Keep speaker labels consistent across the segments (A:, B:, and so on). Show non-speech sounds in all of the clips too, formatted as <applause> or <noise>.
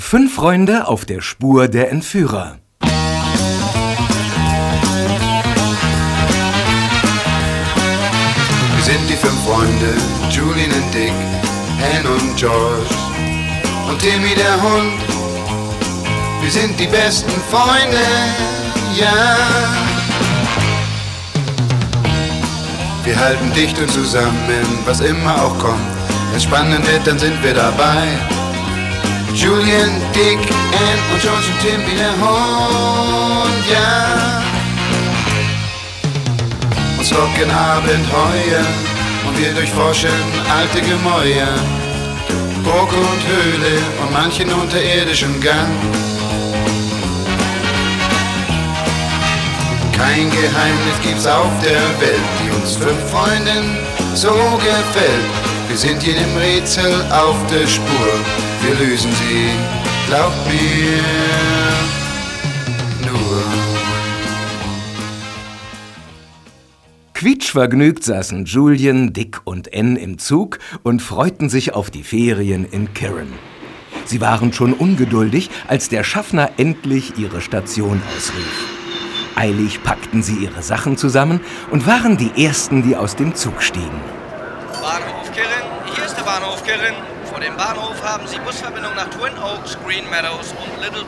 A: Fünf Freunde auf der Spur der Entführer.
B: Wir sind die fünf Freunde, Julian und Dick, Anne und George und Timmy der Hund. Wir sind die besten Freunde, ja. Wir halten dicht und zusammen, was immer auch kommt. Wenn spannend wird, dann sind wir dabei. Julian, Dick, Anne und George und Timmy der Hund, ja. Uns locken Abenteuer und wir durchforschen alte Gemäuer. Burg und Höhle und manchen unterirdischen Gang. Kein Geheimnis gibt's auf der Welt, die uns fünf Freunden so gefällt. Wir sind jedem Rätsel auf der Spur, wir lösen sie, glaub mir, nur.
A: Quietschvergnügt saßen Julian, Dick und Ann im Zug und freuten sich auf die Ferien in Kirin. Sie waren schon ungeduldig, als der Schaffner endlich ihre Station ausrief. Eilig packten sie ihre Sachen zusammen und waren die Ersten, die aus dem Zug stiegen.
C: Bahnhof Bahnhof Kirin. Vor dem Bahnhof haben Sie Busverbindung nach Twin Oaks, Green Meadows und Little...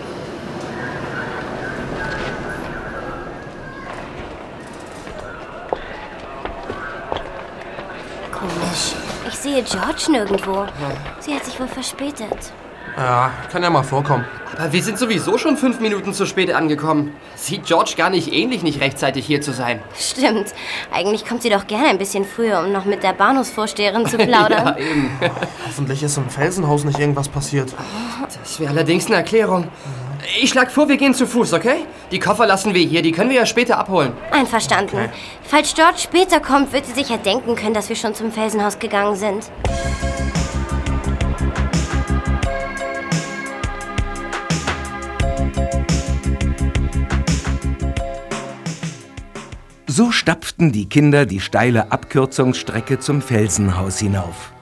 D: Komisch. Ich sehe George nirgendwo. Sie hat sich wohl verspätet.
E: Ja, kann ja mal vorkommen.
F: Aber wir sind sowieso schon fünf Minuten zu spät angekommen. Sieht George gar nicht ähnlich, nicht rechtzeitig hier zu sein.
D: Stimmt. Eigentlich kommt sie doch gerne ein bisschen früher, um noch mit der Bahnhofsvorsteherin zu <laughs> plaudern.
F: ja, eben.
E: Hoffentlich ist im Felsenhaus nicht irgendwas passiert.
F: Das wäre allerdings eine Erklärung. Ich schlag vor, wir gehen zu Fuß, okay? Die Koffer lassen wir hier, die können wir ja später abholen.
D: Einverstanden. Falls George später kommt, wird sie sich ja denken können, dass wir schon zum Felsenhaus gegangen sind.
A: So stapften die Kinder die steile Abkürzungsstrecke zum Felsenhaus hinauf.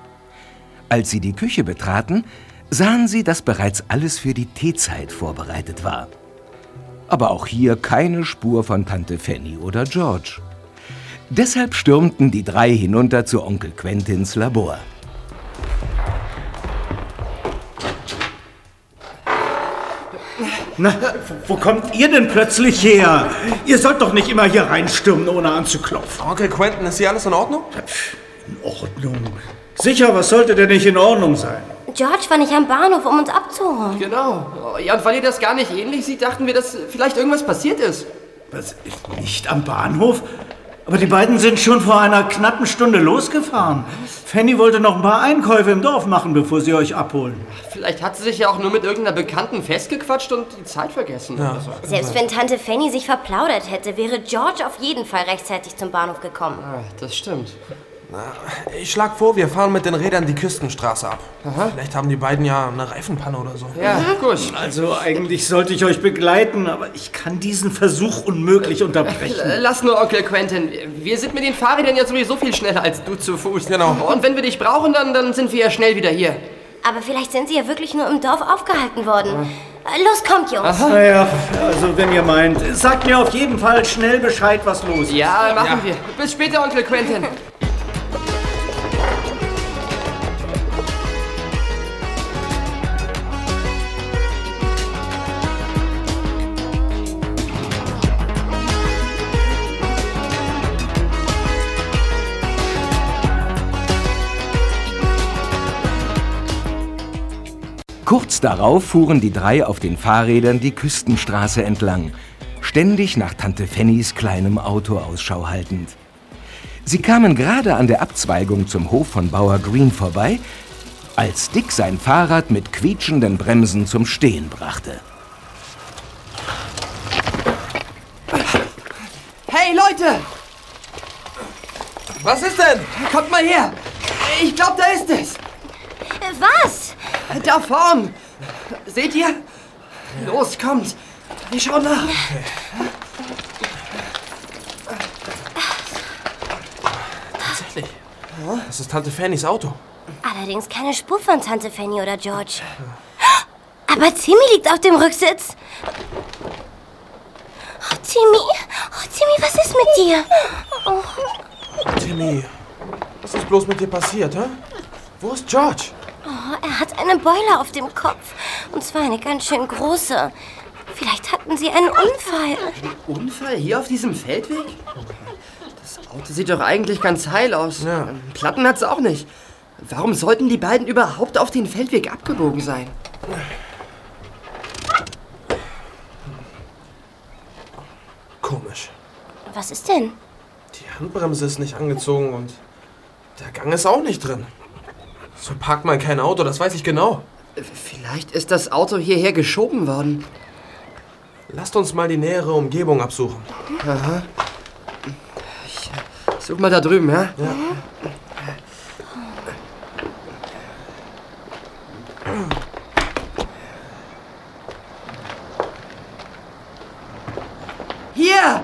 A: Als sie die Küche betraten, sahen sie, dass bereits alles für die Teezeit vorbereitet war. Aber auch hier keine Spur von Tante Fanny oder George. Deshalb stürmten die drei hinunter zu Onkel Quentins Labor.
G: Na, wo kommt ihr denn plötzlich her? Ihr sollt doch nicht immer hier reinstürmen, ohne anzuklopfen.
E: Onkel Quentin, ist hier alles in Ordnung?
G: In Ordnung. Sicher, was sollte denn nicht in Ordnung sein?
D: George war nicht am Bahnhof, um uns abzuholen.
F: Genau. Ja, und weil ihr das gar nicht ähnlich sieht, dachten wir, dass vielleicht irgendwas passiert ist.
G: Was, nicht am Bahnhof? Aber die beiden sind schon vor einer knappen Stunde losgefahren. Fanny wollte noch ein paar Einkäufe im Dorf machen, bevor sie euch abholen.
F: Vielleicht hat sie sich ja auch nur mit irgendeiner Bekannten festgequatscht und die Zeit vergessen. oder so.
D: Selbst wenn Tante Fanny sich verplaudert hätte, wäre George auf jeden Fall rechtzeitig zum Bahnhof gekommen.
F: Ah, das stimmt.
E: Ich schlag vor, wir fahren mit den Rädern die Küstenstraße ab. Vielleicht haben die beiden ja eine Reifenpanne oder so.
F: Ja, gut.
G: Also eigentlich sollte ich euch begleiten, aber ich kann diesen Versuch unmöglich unterbrechen.
F: Äh, Lass nur, Onkel Quentin. Wir sind mit den Fahrrädern ja sowieso viel schneller als du zu Fuß.
E: Genau.
F: Und wenn wir dich brauchen, dann, dann sind wir ja schnell wieder hier.
D: Aber vielleicht sind sie ja wirklich nur im Dorf aufgehalten worden. Äh, Los, kommt, Jungs.
G: Naja, also wenn ihr meint, sagt mir auf jeden Fall schnell Bescheid, was los ist.
F: Ja, machen wir. Bis später, Onkel Quentin.
A: Kurz darauf fuhren die drei auf den Fahrrädern die Küstenstraße entlang, ständig nach Tante Fannys kleinem Auto Ausschau haltend. Sie kamen gerade an der Abzweigung zum Hof von Bauer Green vorbei, als Dick sein Fahrrad mit quietschenden Bremsen zum Stehen brachte.
F: Hey, Leute!
E: Was ist denn?
F: Kommt mal her! Ich glaube, da ist es!
D: Äh, Was?
F: Da vorn! Seht ihr? Los, kommt! Wir schauen nach.
E: Tatsächlich. Das ist Tante Fannys Auto.
D: Allerdings keine Spur von Tante Fanny oder George. Aber Aber Timmy liegt auf dem Rücksitz. Oh, Timmy. Oh, Timmy, was ist mit dir? Oh,
E: Timmy, was ist bloß mit dir passiert, hä? Wo ist George?
D: Oh, er hat eine Beule auf dem Kopf. Und zwar eine ganz schön große. Vielleicht hatten sie einen Unfall.
F: Unfall hier auf diesem Feldweg? Das Auto sieht doch eigentlich ganz heil aus.
E: Ja.
F: Platten hat's auch nicht. Warum sollten die beiden überhaupt auf den Feldweg abgebogen sein?
E: Komisch.
D: Was ist denn?
E: Die Handbremse ist nicht angezogen und der Gang ist auch nicht drin. So parkt man kein Auto, das weiß ich genau.
F: Vielleicht ist das Auto hierher geschoben worden.
E: Lasst uns mal die nähere Umgebung absuchen.
F: Ich such mal da drüben, ja? Hier!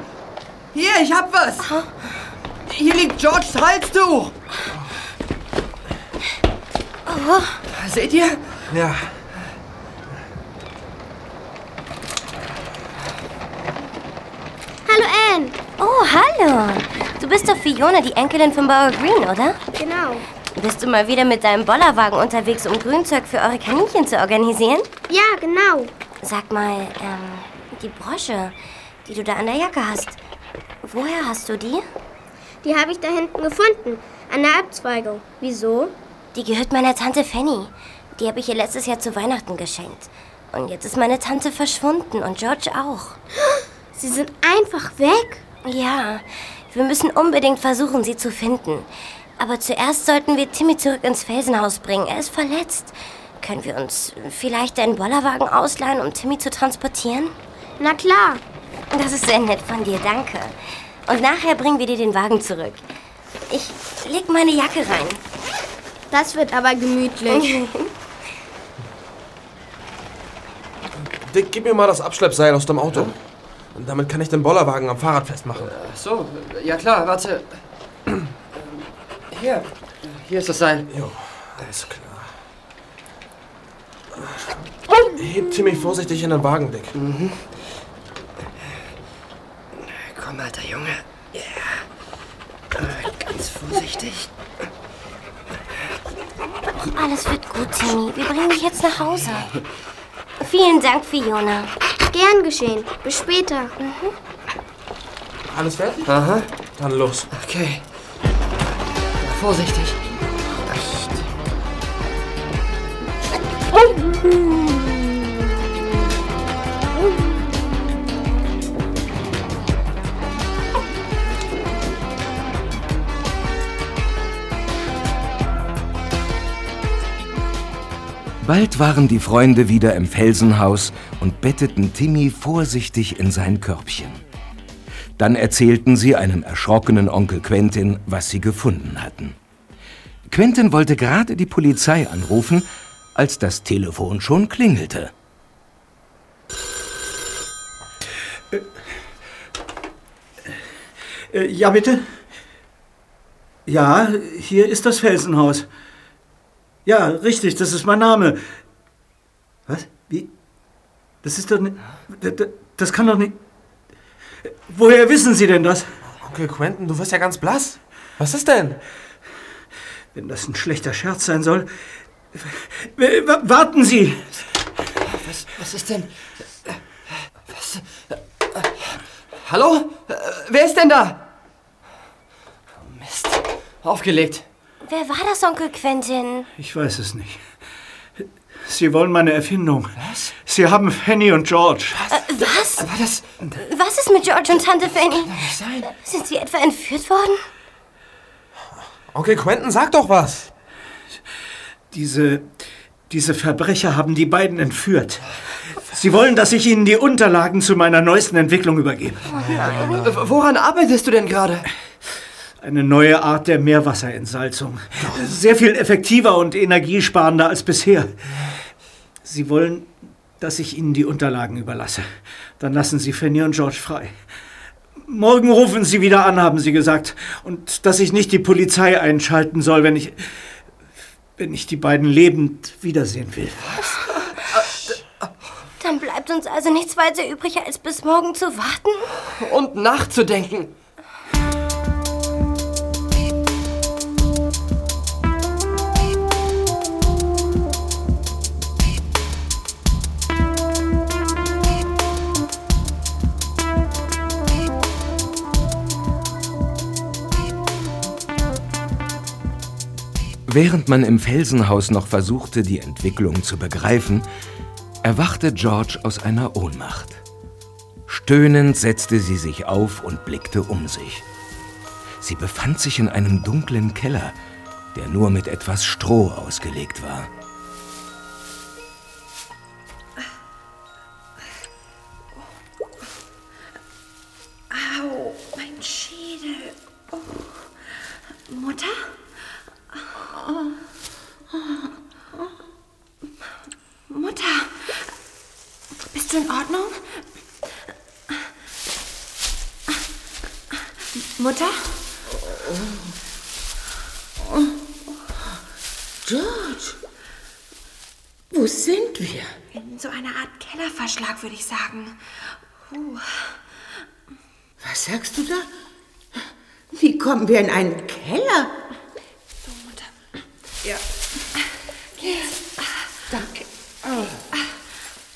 F: Hier, ich hab was! Hier liegt Georges Halstuch! Seht ihr?
E: Ja,
H: Hallo Anne.
D: Oh, hallo. Du bist doch Fiona, die Enkelin von Bauer Green, oder?
H: Genau.
D: Bist du mal wieder mit deinem Bollerwagen unterwegs, um Grünzeug für eure Kaninchen zu organisieren?
H: Ja, genau.
D: Sag mal, ähm, die Brosche, die du da an der Jacke hast. Woher hast du die?
H: Die habe ich da hinten gefunden. An der Abzweigung. Wieso?
D: Die gehört meiner Tante Fanny. Die habe ich ihr letztes Jahr zu Weihnachten geschenkt. Und jetzt ist meine Tante verschwunden und George auch. <gasps>
H: Sie sind einfach weg.
D: Ja, wir müssen unbedingt versuchen, sie zu finden. Aber zuerst sollten wir Timmy zurück ins Felsenhaus bringen. Er ist verletzt. Können wir uns vielleicht einen Bollerwagen ausleihen, um Timmy zu transportieren?
H: Na klar.
D: Das ist sehr nett von dir, danke. Und nachher bringen wir dir den Wagen zurück. Ich leg meine Jacke rein.
H: Das wird aber gemütlich. <laughs>
E: Dick, gib mir mal das Abschleppseil aus dem Auto. Und damit kann ich den Bollerwagen am Fahrrad festmachen.
F: Ach so, ja klar, warte. Hier, hier ist das Seil.
E: Jo, alles klar. Heb Timmy vorsichtig in den Wagen, Dick.
F: Komm, alter Junge. Ja. Äh, Ganz vorsichtig.
D: Alles wird gut, Timmy. Wir bringen dich jetzt nach Hause. Vielen Dank, Fiona.
H: Gern geschehen. Bis später.
E: Alles fertig?
F: Aha,
E: Dann los.
F: okay. Vorsichtig.
A: Bald waren die Freunde wieder im Felsenhaus und betteten Timmy vorsichtig in sein Körbchen. Dann erzählten sie einem erschrockenen Onkel Quentin, was sie gefunden hatten. Quentin wollte gerade die Polizei anrufen, als das Telefon schon klingelte.
G: Äh, ja, bitte? Ja, hier ist das Felsenhaus. Ja, richtig, das ist mein Name. Was? Wie? Das ist doch nicht. Das kann doch nicht. Woher wissen Sie denn das?
E: Onkel Quentin, du wirst ja ganz blass. Was ist denn?
G: Wenn das ein schlechter Scherz sein soll. Warten Sie!
F: Was, was ist denn? Was? Hallo? Wer ist denn da? Mist. Aufgelegt.
D: Wer war das, Onkel Quentin?
G: Ich weiß es nicht. Sie wollen meine Erfindung. Was? Sie haben Fanny und George.
D: Äh, was?
F: Das.
D: Was ist mit George und Tante Fanny?
F: nicht sein.
D: Sind sie etwa entführt worden?
E: Onkel Quentin, sag doch was.
G: Diese, diese Verbrecher haben die beiden entführt. Sie wollen, dass ich ihnen die Unterlagen zu meiner neuesten Entwicklung übergebe.
F: Äh, Woran arbeitest du denn gerade?
G: Eine neue Art der Meerwasserentsalzung. Sehr viel effektiver und energiesparender als bisher. Sie wollen, dass ich Ihnen die Unterlagen überlasse. Dann lassen Sie Fanny und George frei. Morgen rufen Sie wieder an, haben Sie gesagt. Und dass ich nicht die Polizei einschalten soll, wenn ich. wenn ich die beiden lebend wiedersehen will.
D: bleibt uns also nichts weiter übrig, als bis morgen zu warten?
F: Und nachzudenken.
A: Während man im Felsenhaus noch versuchte, die Entwicklung zu begreifen, erwachte George aus einer Ohnmacht. Stöhnend setzte sie sich auf und blickte um sich. Sie befand sich in einem dunklen Keller, der nur mit etwas Stroh ausgelegt war.
I: Würde ich sagen. Uh.
J: Was sagst du da? Wie kommen wir in einen Keller?
I: So, Mutter.
J: Ja. Danke.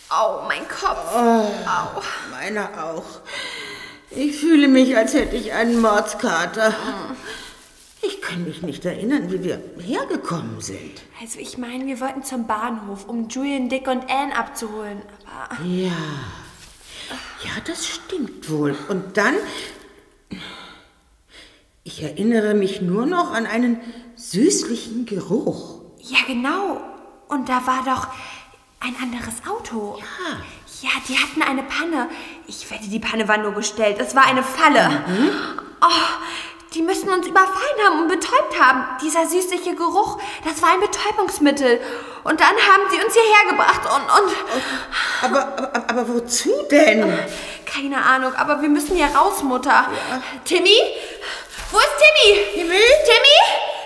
I: Au, mein Kopf.
J: Oh,
I: Au.
J: meiner auch. Ich fühle mich, als hätte ich einen Mordskater. Ich kann mich nicht erinnern, wie wir hergekommen sind.
I: Also ich meine, wir wollten zum Bahnhof, um Julian, Dick und Anne abzuholen. Aber
J: Ja. Ja, das stimmt wohl. Und dann. Ich erinnere mich nur noch an einen süßlichen Geruch.
I: ja, genau. Und da war doch ein anderes Auto.
J: Ja.
I: Ja, die hatten eine Panne. Ich wette, die Panne war nur gestellt. Es war eine Falle.
J: Mhm.
I: Oh, die müssen uns überfallen haben und betäubt haben. Dieser süßliche Geruch, das war ein Betäubungsmittel. Und dann haben sie uns hierher gebracht und... und
J: Aber, aber, aber wozu denn?
I: keine Ahnung, aber wir müssen hier raus, Mutter. Timmy? Wo ist Timmy?
J: Timmy?
I: Timmy?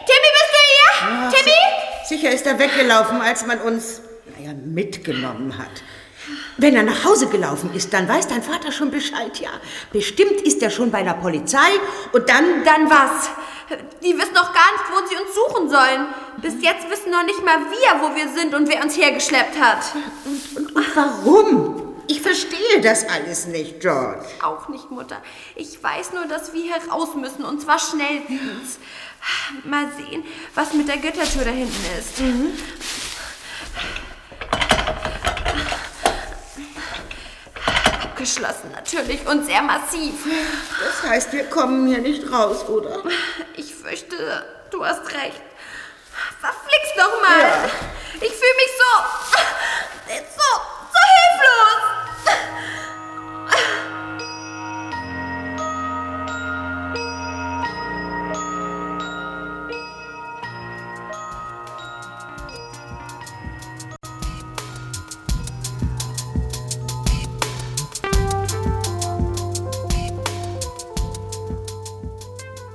I: Timmy, bist du hier?
J: Ah,
I: Timmy?
J: si- Sicher ist er weggelaufen, als man uns, naja, mitgenommen hat. Wenn er nach Hause gelaufen ist, dann weiß dein Vater schon Bescheid, ja. Bestimmt ist er schon bei der Polizei und dann...
I: Dann was? Die wissen noch gar nicht, wo sie uns suchen sollen. Bis jetzt wissen noch nicht mal wir, wo wir sind und wer uns hergeschleppt hat.
J: Und, und warum? Ich verstehe das alles nicht, George.
I: Auch nicht, Mutter. Ich weiß nur, dass wir hier raus müssen und zwar schnellstens. Mal sehen, was mit der Gittertür da hinten ist. Abgeschlossen natürlich und sehr massiv.
J: Das heißt, wir kommen hier nicht raus, oder?
I: Ich fürchte, du hast recht. Verflixt doch mal. Ich fühle mich so, so, so hilflos.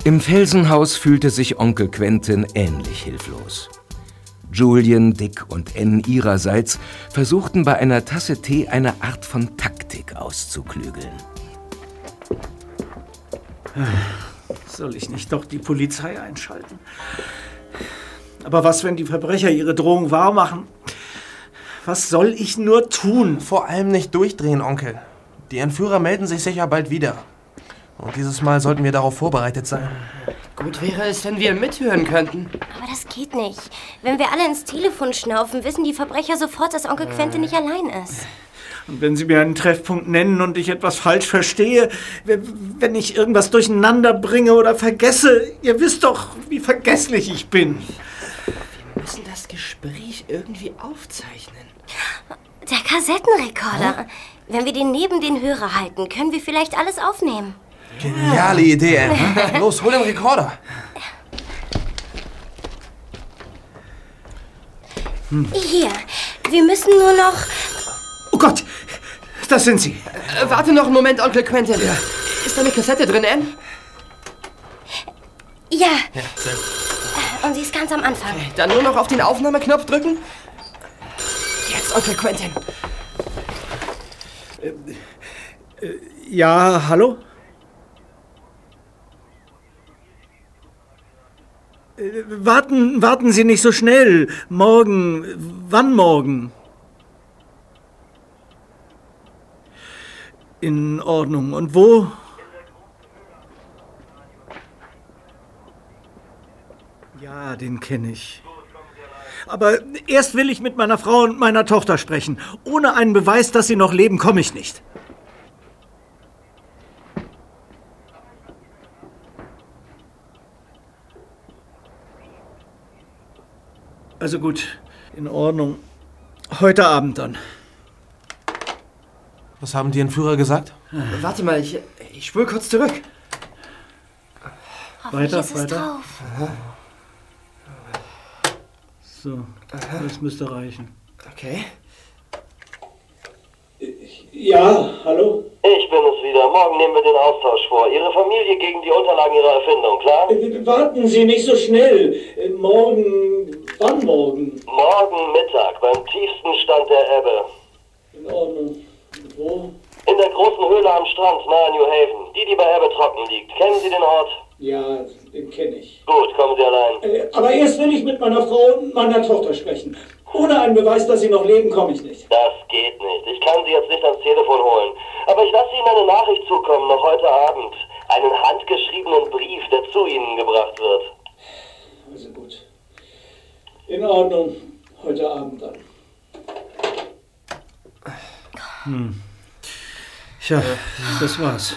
A: Im Felsenhaus fühlte sich Onkel Quentin ähnlich hilflos. Julian, Dick und Ann ihrerseits versuchten bei einer Tasse Tee eine Art von Taktik auszuklügeln.
G: Soll ich nicht doch die Polizei einschalten? Aber was, wenn die Verbrecher ihre Drohung wahrmachen? Was soll ich nur tun?
E: Vor allem nicht durchdrehen, Onkel. Die Entführer melden sich sicher bald wieder. Und dieses Mal sollten wir darauf vorbereitet sein.
F: Gut wäre es, wenn wir mithören könnten.
D: Aber das geht nicht. Wenn wir alle ins Telefon schnaufen, wissen die Verbrecher sofort, dass Onkel Quentin nicht allein ist.
G: Und wenn Sie mir einen Treffpunkt nennen und ich etwas falsch verstehe, wenn ich irgendwas durcheinander bringe oder vergesse, ihr wisst doch, wie vergesslich ich bin.
F: Wir müssen das Gespräch irgendwie aufzeichnen.
D: Der Kassettenrekorder. Wenn wir den neben den Hörer halten, können wir vielleicht alles aufnehmen.
E: Geniale Idee, Ann. <laughs> Los, hol den Rekorder.
D: Hier, wir müssen nur noch...
G: Oh Gott, das sind Sie.
F: Äh, warte noch einen Moment, Onkel Quentin. Ist da eine Kassette drin, Ann?
D: Ja,
E: Ja, sehr gut.
D: und sie ist ganz am Anfang.
F: Dann nur noch auf den Aufnahmeknopf drücken. Jetzt, Onkel Quentin.
G: Ja, hallo? Warten, warten Sie nicht so schnell. Morgen. Wann morgen? In Ordnung. Und wo? Ja, den kenne ich. Aber erst will ich mit meiner Frau und meiner Tochter sprechen. Ohne einen Beweis, dass sie noch leben, komme ich nicht. Also gut, in Ordnung. Heute Abend dann.
E: Was haben die Entführer gesagt?
F: Warte mal, ich, ich spule kurz zurück.
G: Weiter, weiter.
D: drauf.
G: So, das müsste reichen.
F: Okay.
G: Ja, hallo?
K: Ich bin es wieder. Morgen nehmen wir den Austausch vor. Ihre Familie gegen die Unterlagen Ihrer Erfindung, klar?
G: Warten Sie nicht so schnell. Morgen. Wann morgen?
K: Morgen Mittag beim tiefsten Stand der Ebbe.
G: In Ordnung. Wo?
K: In der großen Höhle am Strand nahe New Haven. Die, die bei Ebbe trocken liegt. Kennen Sie den Ort?
G: Ja, den kenne ich.
K: Gut, kommen Sie allein.
G: Aber erst will ich mit meiner Frau und meiner Tochter sprechen. Ohne einen Beweis, dass sie noch leben, komme ich nicht.
K: Das geht nicht. Ich kann Sie jetzt nicht ans Telefon holen. Aber ich lasse Ihnen eine Nachricht zukommen, noch heute Abend. Einen handgeschriebenen Brief, der zu Ihnen gebracht wird.
G: Also gut. In Ordnung. Heute Abend dann. Hm. Tja, das war's.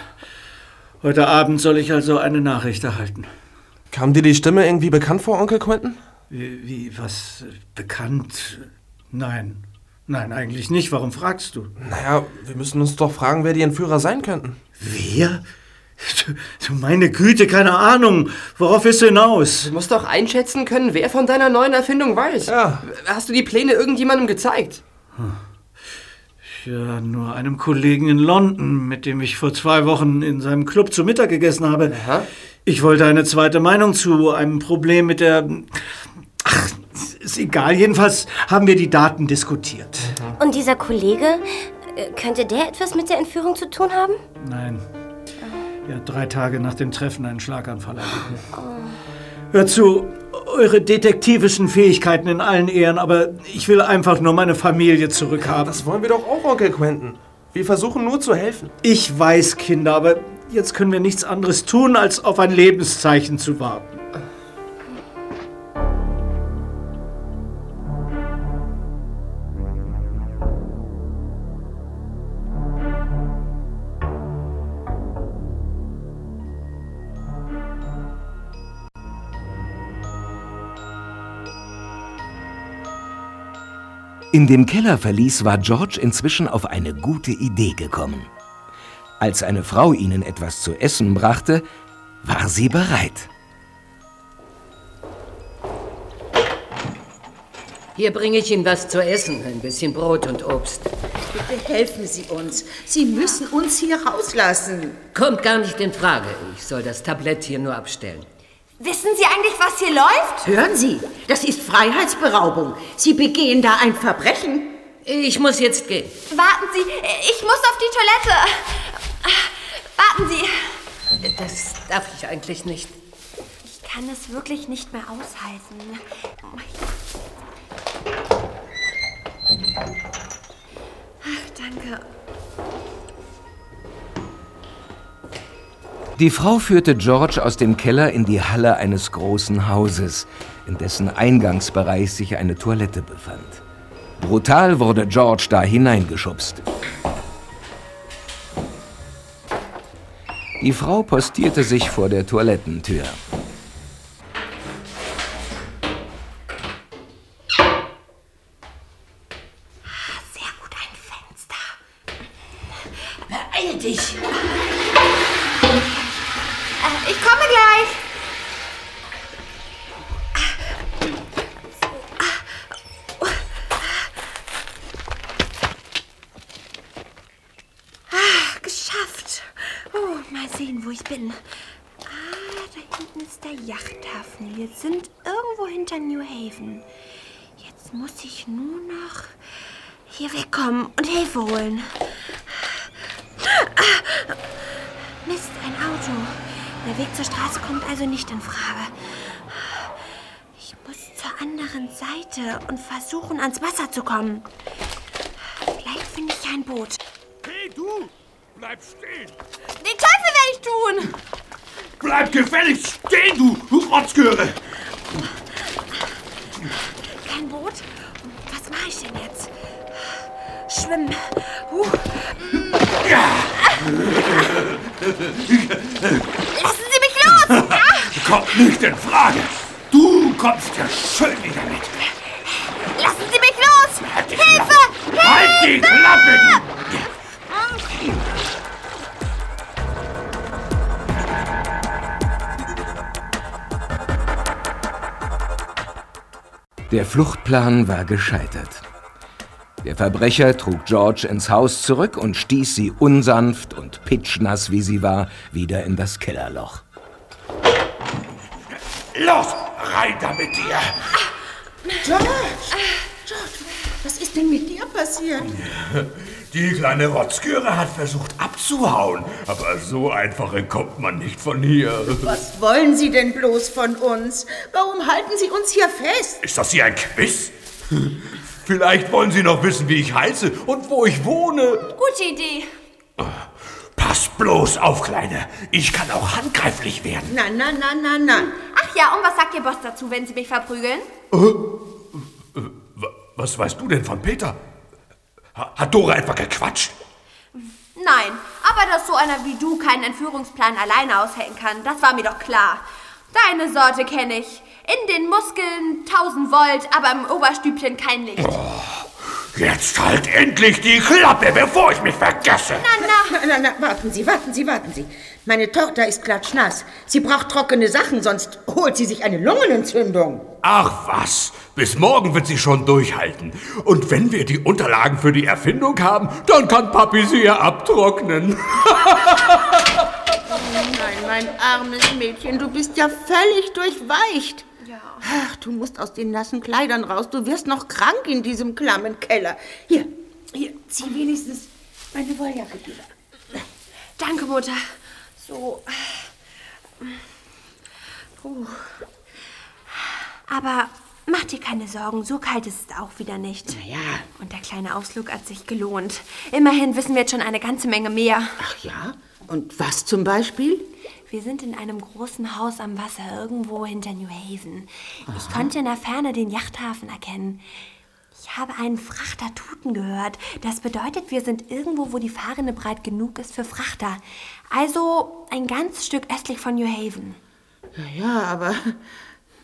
G: Heute Abend soll ich also eine Nachricht erhalten.
E: Kam dir die Stimme irgendwie bekannt vor, Onkel Quentin?
G: Wie, wie was? äh, Bekannt? Nein. Nein, eigentlich nicht. Warum fragst du?
E: Naja, wir müssen uns doch fragen, wer die Entführer sein könnten.
G: Wer? Du, du meine Güte, keine Ahnung. Worauf willst du hinaus?
F: Du musst doch einschätzen können, wer von deiner neuen Erfindung weiß.
E: Ja.
F: Hast du die Pläne irgendjemandem gezeigt?
G: Ja, nur einem Kollegen in London, mit dem ich vor zwei Wochen in seinem Club zu Mittag gegessen habe.
F: Aha.
G: Ich wollte eine zweite Meinung zu einem Problem mit der. Ach, ist egal. Jedenfalls haben wir die Daten diskutiert.
D: Und dieser Kollege, äh, könnte der etwas mit der Entführung zu tun haben?
G: Nein. Er hat drei Tage nach dem Treffen einen Schlaganfall erlitten. Hör zu, eure detektivischen Fähigkeiten in allen Ehren, aber ich will einfach nur meine Familie zurückhaben.
E: Das wollen wir doch auch, Onkel Quentin. Wir versuchen nur zu helfen.
G: Ich weiß, Kinder, aber jetzt können wir nichts anderes tun, als auf ein Lebenszeichen zu warten.
A: In dem Kellerverlies war George inzwischen auf eine gute Idee gekommen. Als eine Frau ihnen etwas zu essen brachte, war sie bereit.
L: Hier bringe ich Ihnen was zu essen, ein bisschen Brot und Obst.
J: Bitte helfen Sie uns. Sie müssen uns hier rauslassen.
L: Kommt gar nicht in Frage. Ich soll das Tablett hier nur abstellen.
I: Wissen Sie eigentlich, was hier läuft?
J: Hören Sie, das ist Freiheitsberaubung. Sie begehen da ein Verbrechen.
L: Ich muss jetzt gehen.
I: Warten Sie, ich muss auf die Toilette. Warten Sie.
L: Das darf ich eigentlich nicht.
I: Ich kann es wirklich nicht mehr aushalten. Ach, danke.
A: Die Frau führte George aus dem Keller in die Halle eines großen Hauses, in dessen Eingangsbereich sich eine Toilette befand. Brutal wurde George da hineingeschubst. Die Frau postierte sich vor der Toilettentür.
I: Sehr gut, ein Fenster.
L: Beeil dich!
I: Äh, ich komme gleich. Ah, geschafft. Oh, mal sehen, wo ich bin. Ah, da hinten ist der Yachthafen. Wir sind irgendwo hinter New Haven. Jetzt muss ich nur noch hier wegkommen und Hilfe holen. Mist, ein Auto. Der Weg zur Straße kommt also nicht in Frage. Ich muss zur anderen Seite und versuchen, ans Wasser zu kommen. Vielleicht finde ich ein Boot.
M: Hey, du! Bleib stehen!
I: Den Teufel werde ich tun!
M: Bleib gefälligst stehen, du, du Rotzgöre!
I: Kein Boot? Was mache ich denn jetzt? Schwimmen. Huh. Lassen <laughs> Sie mich los! Ah!
M: Kommt nicht in Frage! Du kommst ja schön wieder mit!
I: Lassen Sie mich los! Hilfe! Hilfe!
M: Halt die Klappe!
A: Der Fluchtplan war gescheitert. Der Verbrecher trug George ins Haus zurück und stieß sie unsanft und pitschnass wie sie war wieder in das Kellerloch.
M: Los, rein da mit dir!
J: George! George, was ist denn mit dir passiert?
M: Die kleine Rotzgöre hat versucht abzuhauen, aber so einfach entkommt man nicht von hier.
J: Was wollen Sie denn bloß von uns? Warum halten Sie uns hier fest?
M: Ist das hier ein Quiz? Vielleicht wollen Sie noch wissen, wie ich heiße und wo ich wohne.
I: Gute Idee.
M: Pass bloß auf, Kleine. Ich kann auch handgreiflich werden.
J: Na, na, na, na, na.
I: Ach ja, und was sagt Ihr Boss dazu, wenn Sie mich verprügeln?
M: Was weißt du denn von Peter? Hat Dora etwa gequatscht?
I: Nein, aber dass so einer wie du keinen Entführungsplan alleine aushecken kann, das war mir doch klar. Deine Sorte kenne ich. In den Muskeln 1000 Volt, aber im Oberstübchen kein Licht.
M: Oh, jetzt halt endlich die Klappe, bevor ich mich vergesse.
I: Na, na.
J: Na, na, na, warten Sie, warten Sie, warten Sie. Meine Tochter ist klatschnass. Sie braucht trockene Sachen, sonst holt sie sich eine Lungenentzündung.
M: Ach was, bis morgen wird sie schon durchhalten. Und wenn wir die Unterlagen für die Erfindung haben, dann kann Papi sie ja abtrocknen.
J: Oh nein, mein armes Mädchen, du bist ja völlig durchweicht. Ach, du musst aus den nassen Kleidern raus. Du wirst noch krank in diesem klammen Keller. Hier, hier, zieh wenigstens meine Wolljacke wieder.
I: Danke, Mutter. So. Puh. Aber mach dir keine Sorgen, so kalt ist es auch wieder nicht.
J: Na ja.
I: Und der kleine Ausflug hat sich gelohnt. Immerhin wissen wir jetzt schon eine ganze Menge mehr.
J: Ach ja? Und was zum Beispiel?
I: Wir sind in einem großen Haus am Wasser, irgendwo hinter New Haven. Ich konnte in der Ferne den Yachthafen erkennen. Ich habe einen Frachter tuten gehört. Das bedeutet, wir sind irgendwo, wo die Fahrrinne breit genug ist für Frachter. Also ein ganzes Stück östlich von New Haven.
J: Ja, aber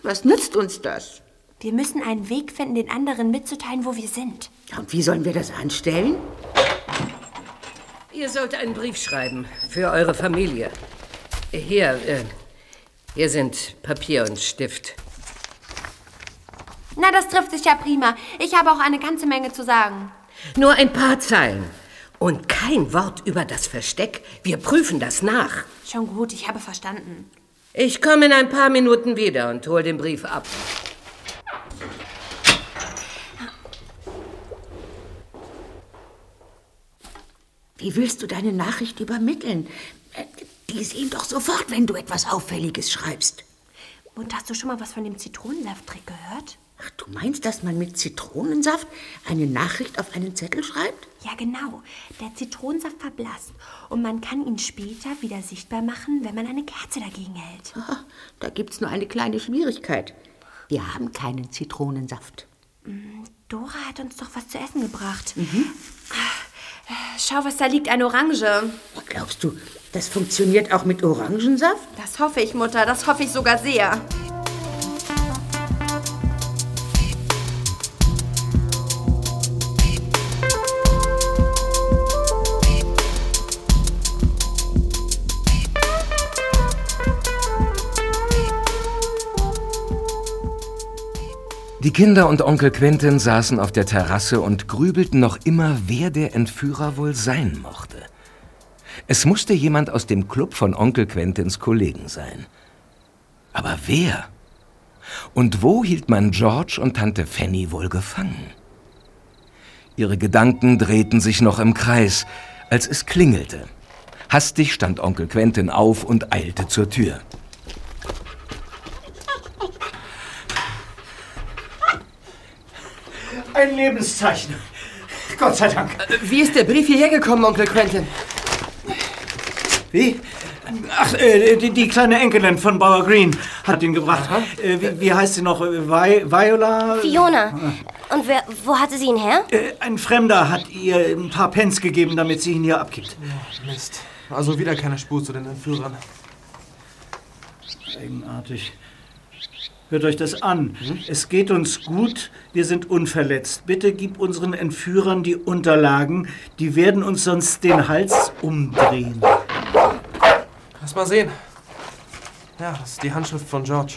J: was nützt uns das?
I: Wir müssen einen Weg finden, den anderen mitzuteilen, wo wir sind.
J: Und wie sollen wir das anstellen?
L: Ihr sollt einen Brief schreiben für eure Familie. Hier, äh, hier sind Papier und Stift.
I: Na, das trifft sich ja prima. Ich habe auch eine ganze Menge zu sagen.
L: Nur ein paar Zeilen. Und kein Wort über das Versteck. Wir prüfen das nach.
I: Schon gut, ich habe verstanden.
L: Ich komme in ein paar Minuten wieder und hol den Brief ab.
J: Wie willst du deine Nachricht übermitteln? Äh, Die sehen doch sofort, wenn du etwas Auffälliges schreibst.
I: Und hast du schon mal was von dem Zitronensafttrick gehört?
J: Ach, du meinst, dass man mit Zitronensaft eine Nachricht auf einen Zettel schreibt?
I: Ja, genau. Der Zitronensaft verblasst. Und man kann ihn später wieder sichtbar machen, wenn man eine Kerze dagegen hält.
J: Ah, da gibt's nur eine kleine Schwierigkeit. Wir haben keinen Zitronensaft.
I: Mm, Dora hat uns doch was zu essen gebracht. Schau, was da liegt, eine Orange.
J: Glaubst du, das funktioniert auch mit Orangensaft?
I: Das hoffe ich, Mutter. Das hoffe ich sogar sehr.
A: Die Kinder und Onkel Quentin saßen auf der Terrasse und grübelten noch immer, wer der Entführer wohl sein mochte. Es musste jemand aus dem Club von Onkel Quentins Kollegen sein. Aber wer? Und wo hielt man George und Tante Fanny wohl gefangen? Ihre Gedanken drehten sich noch im Kreis, als es klingelte. Hastig stand Onkel Quentin auf und eilte zur Tür.
G: Ein Lebenszeichen. Gott sei Dank.
F: Wie ist der Brief hierher gekommen, Onkel Quentin?
G: Wie? Ach, äh, die, die kleine Enkelin von Bauer Green hat ihn gebracht. Äh, wie, wie heißt sie noch? Vi Viola?
D: Fiona. Und wer, wo hatte sie ihn her?
G: Äh, ein Fremder hat ihr ein paar Pence gegeben, damit sie ihn hier abgibt.
E: Mist. Also wieder keine Spur zu den Entführern.
G: Eigenartig. Hört euch das an. Es geht uns gut, wir sind unverletzt. Bitte gib unseren Entführern die Unterlagen, die werden uns sonst den Hals umdrehen.
E: Lass mal sehen. Ja, das ist die Handschrift von George.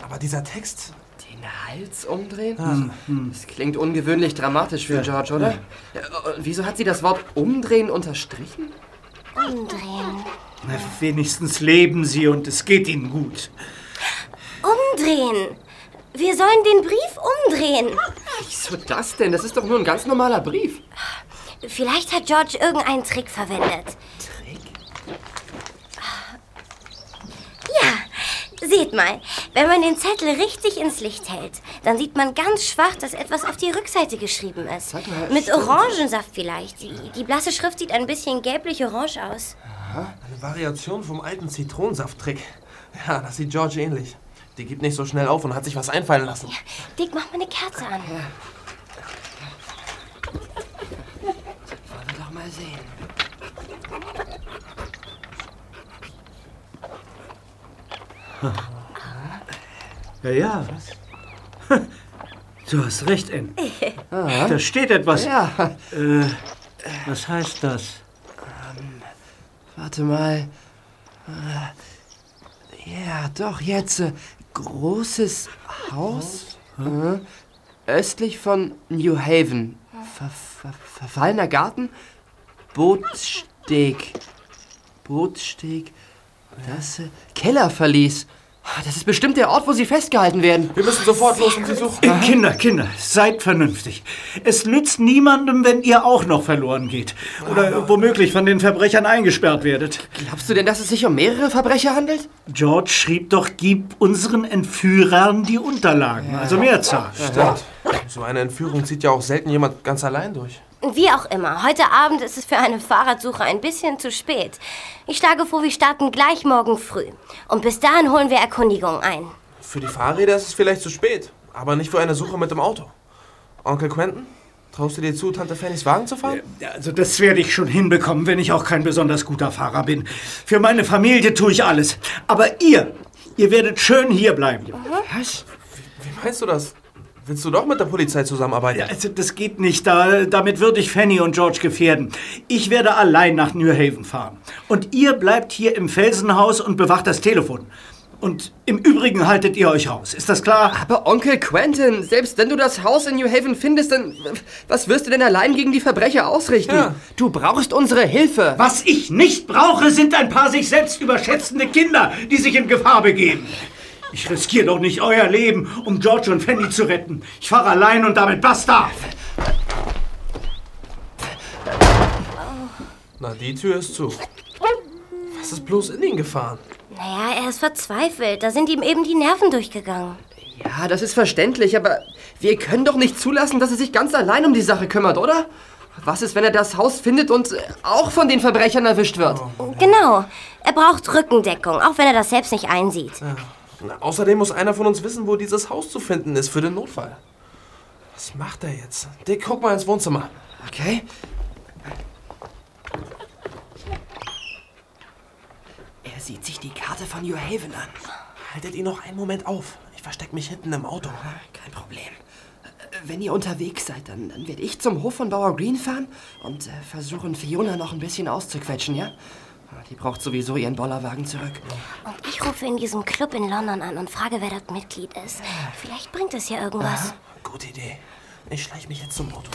E: Aber dieser Text.
F: Den Hals umdrehen?
E: Ja.
F: Das klingt ungewöhnlich dramatisch für George, oder? Ja, wieso hat sie das Wort umdrehen unterstrichen?
D: Umdrehen.
G: Na, wenigstens leben sie und es geht ihnen gut.
D: Umdrehen. Wir sollen den Brief umdrehen.
F: Wieso das denn? Das ist doch nur ein ganz normaler Brief.
D: Vielleicht hat George irgendeinen Trick verwendet. Ja, seht mal. Wenn man den Zettel richtig ins Licht hält, dann sieht man ganz schwach, dass etwas auf die Rückseite geschrieben ist.
E: mal,
D: Mit. Orangensaft vielleicht. Die, die blasse Schrift sieht ein bisschen gelblich-orange aus.
E: Eine Variation vom alten Zitronensafttrick. Ja, das sieht George ähnlich. Die gibt nicht so schnell auf und hat sich was einfallen lassen.
D: Dick, mach mal eine Kerze an.
F: Wollen wir doch mal sehen.
G: Ja, ja. <laughs> Du hast recht, Ann. <laughs> Da steht etwas.
F: Ja.
G: Äh, was heißt das?
F: Warte mal. Äh, Ja, doch, jetzt. äh, Großes Haus. Äh, Östlich von New Haven. Ver, ver, verfallener Garten. Bootsteg. Bootsteg. Das äh, Kellerverlies. Ah, Das ist bestimmt der Ort, wo sie festgehalten werden.
E: Wir müssen sofort los und sie suchen.
G: Äh, Kinder, Kinder, seid vernünftig. Es nützt niemandem, wenn ihr auch noch verloren geht. Oder womöglich von den Verbrechern eingesperrt werdet.
F: Glaubst du denn, dass es sich um mehrere Verbrecher handelt?
G: George schrieb doch, gib unseren Entführern die Unterlagen, also Mehrzahl.
E: Stimmt. So eine Entführung zieht ja auch selten jemand ganz allein durch.
D: Wie auch immer, heute Abend ist es für eine Fahrradsuche ein bisschen zu spät. Ich schlage vor, wir starten gleich morgen früh. Und bis dahin holen wir Erkundigungen ein.
E: Für die Fahrräder ist es vielleicht zu spät, aber nicht für eine Suche mit dem Auto. Onkel Quentin, traust du dir zu, Tante Fannys Wagen zu fahren?
G: Ja, Also das werde ich schon hinbekommen, wenn ich auch kein besonders guter Fahrer bin. Für meine Familie tue ich alles. Aber ihr, ihr werdet schön hier bleiben.
E: Was? Wie meinst du das? Willst du doch mit der Polizei zusammenarbeiten?
G: Ja, also das geht nicht. Da, damit würde ich Fanny und George gefährden. Ich werde allein nach New Haven fahren. Und ihr bleibt hier im Felsenhaus und bewacht das Telefon. Und im Übrigen haltet ihr euch raus. Ist das klar?
F: Aber Onkel Quentin, selbst wenn du das Haus in New Haven findest, dann was wirst du denn allein gegen die Verbrecher ausrichten?
G: Ja.
F: Du brauchst unsere Hilfe.
G: Was ich nicht brauche, sind ein paar sich selbst überschätzende Kinder, die sich in Gefahr begeben. Ich riskiere doch nicht euer Leben, um George und Fanny zu retten. Ich fahre allein und damit basta.
E: Na, die Tür ist zu. Was ist bloß in ihn gefahren?
D: Naja, er ist verzweifelt. Da sind ihm eben die Nerven durchgegangen.
F: Ja, das ist verständlich, aber wir können doch nicht zulassen, dass er sich ganz allein um die Sache kümmert, oder? Was ist, wenn er das Haus findet und auch von den Verbrechern erwischt wird?
D: Genau. Er braucht Rückendeckung, auch wenn er das selbst nicht einsieht.
E: Na, außerdem muss einer von uns wissen, wo dieses Haus zu finden ist für den Notfall. Was macht er jetzt? Dick, guck mal ins Wohnzimmer.
F: Okay. Er sieht sich die Karte von New Haven an.
E: Haltet ihn noch einen Moment auf. Ich versteck mich hinten im Auto.
F: Kein Problem. Wenn ihr unterwegs seid, dann, dann werde ich zum Hof von Bauer Green fahren und äh, versuchen, Fiona noch ein bisschen auszuquetschen, ja? Die braucht sowieso ihren Bollerwagen zurück.
D: Und ich rufe in diesem Club in London an und frage, wer dort Mitglied ist. Vielleicht bringt es ja irgendwas.
E: Gute Idee. Ich schleich mich jetzt zum Auto.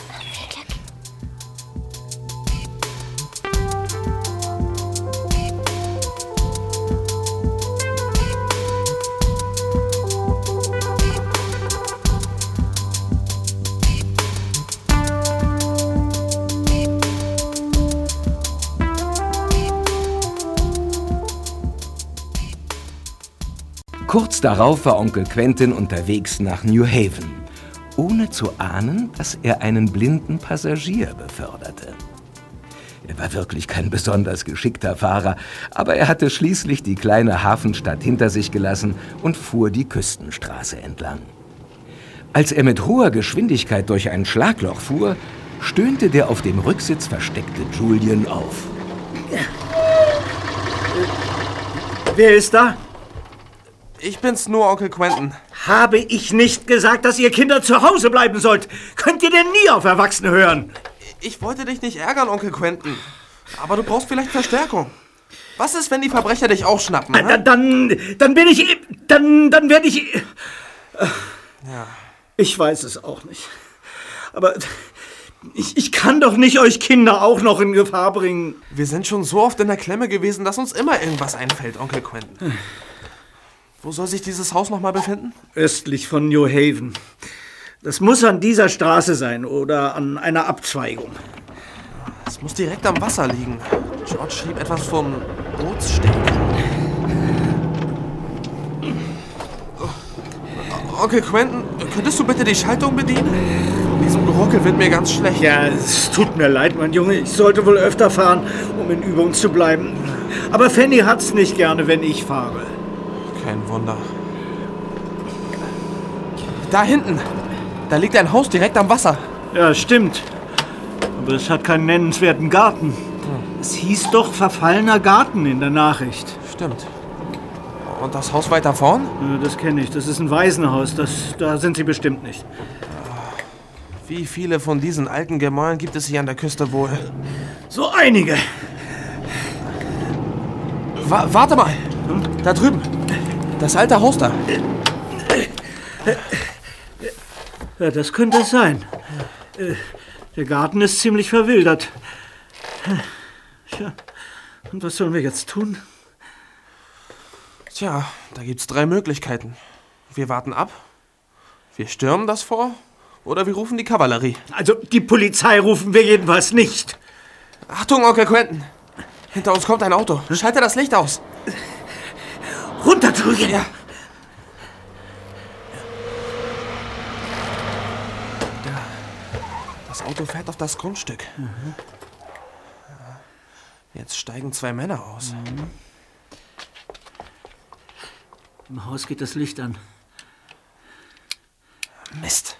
A: Kurz darauf war Onkel Quentin unterwegs nach New Haven, ohne zu ahnen, dass er einen blinden Passagier beförderte. Er war wirklich kein besonders geschickter Fahrer, aber er hatte schließlich die kleine Hafenstadt hinter sich gelassen und fuhr die Küstenstraße entlang. Als er mit hoher Geschwindigkeit durch ein Schlagloch fuhr, stöhnte der auf dem Rücksitz versteckte Julian auf.
G: Wer ist da?
E: Ich bin's nur, Onkel Quentin.
G: Habe ich nicht gesagt, dass ihr Kinder zu Hause bleiben sollt? Könnt ihr denn nie auf Erwachsene hören?
E: Ich wollte dich nicht ärgern, Onkel Quentin. Aber du brauchst vielleicht Verstärkung. Was ist, wenn die Verbrecher dich auch schnappen?
G: Äh, Dann, dann, dann bin ich. Dann, dann werde ich.
E: Ja.
G: Ich weiß es auch nicht. Aber ich, ich kann doch nicht euch Kinder auch noch in Gefahr bringen.
E: Wir sind schon so oft in der Klemme gewesen, dass uns immer irgendwas einfällt, Onkel Quentin. Wo soll sich dieses Haus nochmal befinden?
G: Östlich von New Haven. Das muss an dieser Straße sein oder an einer Abzweigung.
E: Es muss direkt am Wasser liegen. George schrieb etwas von Bootssteg. Oh, Onkel Quentin, könntest du bitte die Schaltung bedienen? Von diesem Geruckel wird mir ganz schlecht.
G: Ja, es tut mir leid, mein Junge. Ich sollte wohl öfter fahren, um in Übung zu bleiben. Aber Fanny hat's nicht gerne, wenn ich fahre.
E: Kein Wunder. Da hinten. Da liegt ein Haus direkt am Wasser.
G: Ja, stimmt. Aber es hat keinen nennenswerten Garten. Es hieß doch verfallener Garten in der Nachricht.
E: Stimmt. Und das Haus weiter vorn?
G: Ja, das kenne ich. Das ist ein Waisenhaus. Das, da sind sie bestimmt nicht.
E: Wie viele von diesen alten Gemäuern gibt es hier an der Küste wohl?
G: So einige.
E: Wa warte mal. Da drüben. Das alte Haus da.
G: Ja, das könnte es sein. Äh, Der Garten ist ziemlich verwildert. Tja, und was sollen wir jetzt tun?
E: Tja, da gibt's drei Möglichkeiten. Wir warten ab, wir stürmen das vor oder wir rufen die Kavallerie.
G: Also die Polizei rufen wir jedenfalls nicht.
E: Achtung, Onkel Quentin. Hinter uns kommt ein Auto. Schalte das Licht aus.
G: Runter, Julian.
E: Ja. Da. Das Auto fährt auf das Grundstück. Jetzt steigen zwei Männer aus.
G: Im Haus geht das Licht an.
E: Mist.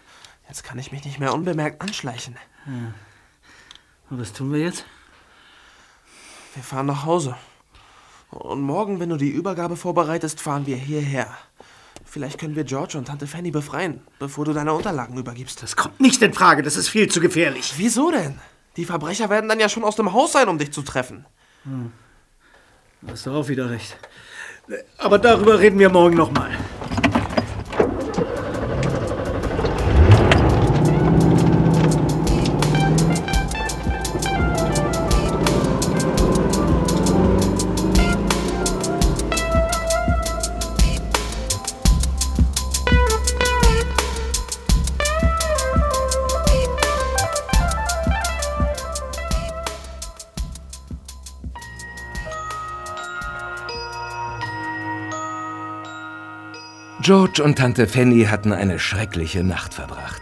E: Jetzt kann ich mich nicht mehr unbemerkt anschleichen.
G: Ja. Und was tun wir jetzt?
E: Wir fahren nach Hause. Und morgen, wenn du die Übergabe vorbereitest, fahren wir hierher. Vielleicht können wir George und Tante Fanny befreien, bevor du deine Unterlagen übergibst.
G: Das kommt nicht in Frage, das ist viel zu gefährlich.
E: Wieso denn? Die Verbrecher werden dann ja schon aus dem Haus sein, um dich zu treffen.
G: Hm. Du hast doch auch wieder recht. Aber darüber reden wir morgen nochmal.
A: George und Tante Fanny hatten eine schreckliche Nacht verbracht.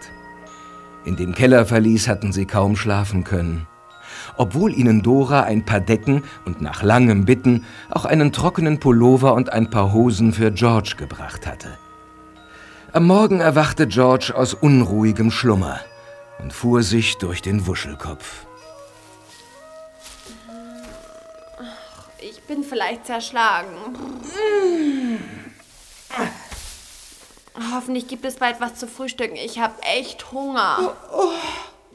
A: In dem Kellerverlies hatten sie kaum schlafen können. Obwohl ihnen Dora ein paar Decken und nach langem Bitten auch einen trockenen Pullover und ein paar Hosen für George gebracht hatte. Am Morgen erwachte George aus unruhigem Schlummer und fuhr sich durch den Wuschelkopf.
I: Ich bin vielleicht zerschlagen. Hoffentlich gibt es bald was zu frühstücken. Ich habe echt Hunger.
J: Oh,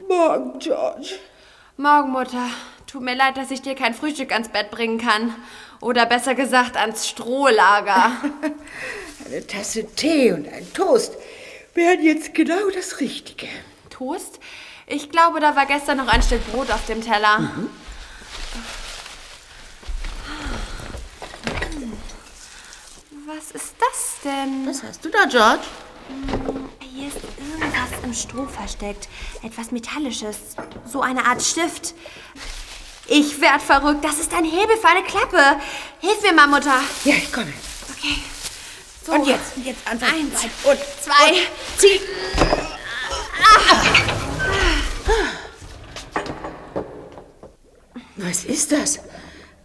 J: morgen, George.
I: Morgen, Mutter. Tut mir leid, dass ich dir kein Frühstück ans Bett bringen kann. Oder besser gesagt ans Strohlager. <laughs>
J: Eine Tasse Tee und ein Toast wären jetzt genau das Richtige.
I: Toast? Ich glaube, da war gestern noch ein Stück Brot auf dem Teller.
J: Mhm.
I: Was ist das denn?
J: Was hast du da, George?
I: Hier ist irgendwas im Stroh versteckt. Etwas Metallisches. So eine Art Stift. Ich werd verrückt. Das ist ein Hebel für eine Klappe. Hilf mir mal, Mutter.
J: Ja, ich komme.
I: Okay.
J: Und jetzt, jetzt einfach.
I: Eins,
J: und
I: zwei,
J: und zieh. Was ist das?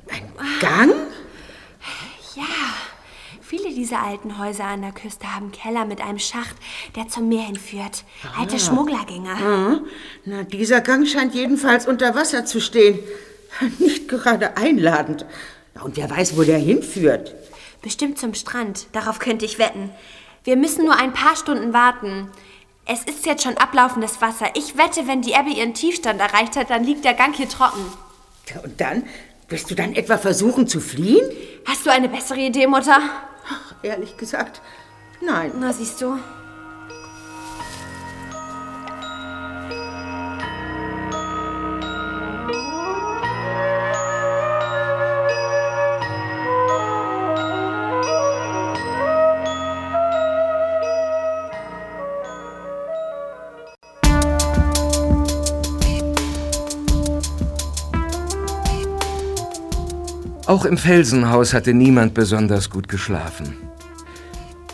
J: Ein Gang?
I: Dieser alten Häuser an der Küste haben Keller mit einem Schacht, der zum Meer hinführt. Alte
J: Ah.
I: Schmugglergänger.
J: Mhm. Na, dieser Gang scheint jedenfalls unter Wasser zu stehen. <laughs> Nicht gerade einladend. Und wer weiß, wo der hinführt.
I: Bestimmt zum Strand. Darauf könnte ich wetten. Wir müssen nur ein paar Stunden warten. Es ist jetzt schon ablaufendes Wasser. Ich wette, wenn die Ebbe ihren Tiefstand erreicht hat, dann liegt der Gang hier trocken.
J: Und dann? Willst du dann etwa versuchen zu fliehen?
I: Hast du eine bessere Idee, Mutter?
J: Ach, ehrlich gesagt, nein.
I: Na, siehst du.
A: Auch im Felsenhaus hatte niemand besonders gut geschlafen.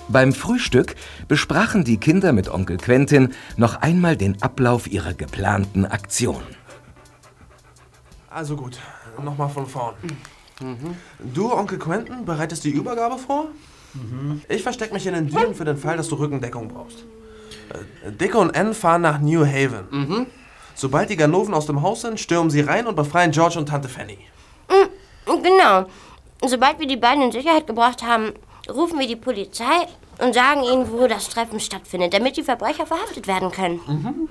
A: Beim Frühstück besprachen die Kinder mit Onkel Quentin noch einmal den Ablauf ihrer geplanten Aktion.
E: Also gut, nochmal von vorn. Du, Onkel Quentin, bereitest die Übergabe vor? Ich verstecke mich in den Dünen für den Fall, dass du Rückendeckung brauchst. Äh, Dick und Ann fahren nach New Haven. Sobald die Ganoven aus dem Haus sind, stürmen sie rein und befreien George und Tante Fanny.
D: Genau. Sobald wir die beiden in Sicherheit gebracht haben, rufen wir die Polizei und sagen ihnen, wo das Treffen stattfindet, damit die Verbrecher verhaftet werden können.